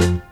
you